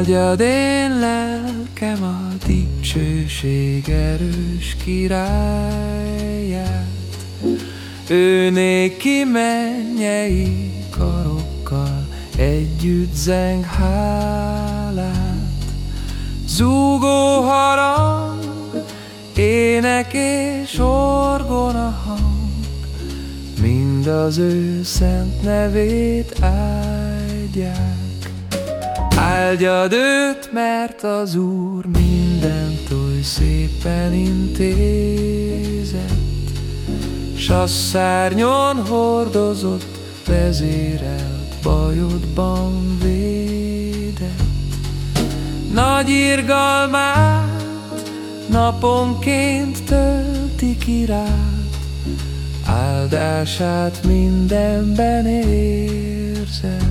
Áldjad én lelkem a dicsőség erős királyát, ő néki mennyei karokkal együtt zeng hálát. Zúgó harang, ének és orgona hang, mind az ő szent nevét áldják. Áldjad őt, mert az Úr mindent oly szépen intézett, S a szárnyon hordozott, vezérelt, bajodban védett. Nagy irgalmát naponként tölti ki rád, Áldását mindenben érzed.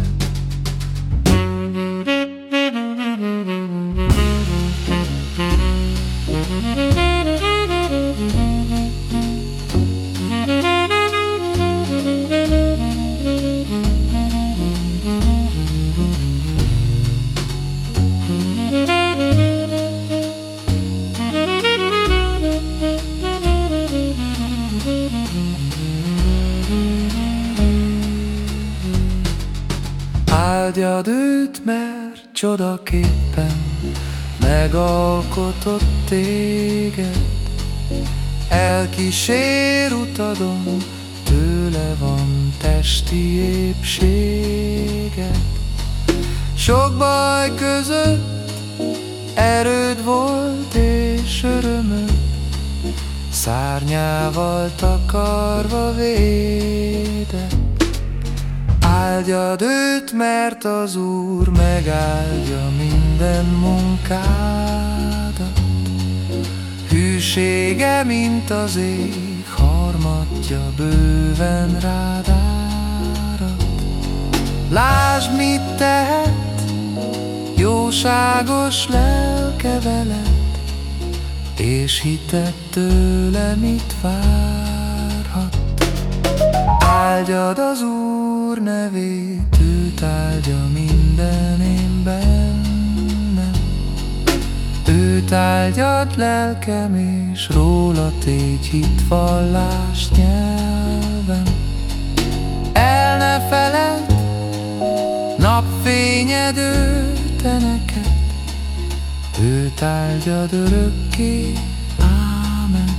Áldjad őt, mert csodaképpen megalkotott téged. Elkísér utadon, tőle van testi épséged. Sok baj között erőd volt és örömöd, Szárnyával takarva védett. Áldjad őt, mert az Úr megáldja minden munkádat. Hűsége, mint az ég, harmatja bőven rád árad. Lásd, mit tehet, jóságos lelke veled, és hitet tőle mit várhat. Áldjad az Úr, nevét, őt áldja minden én bennem. Őt áldjad lelkem, és róla tégy hitvallást nyelven. El ne feled, napfényed ő te neked, őt áldjad örökké. Ámen.